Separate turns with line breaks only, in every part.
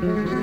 Mm-hmm.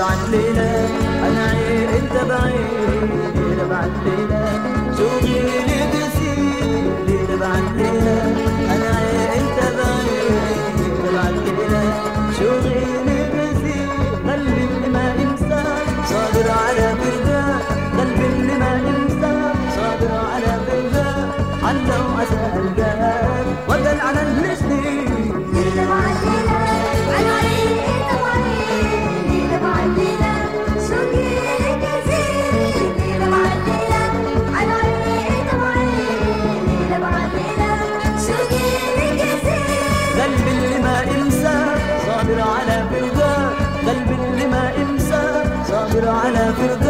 بعد ليلة أنا عيب أنت بعيد ليلة بعد ليلة شوقي ليلة تسير ليلة بعد ليلة to verdade.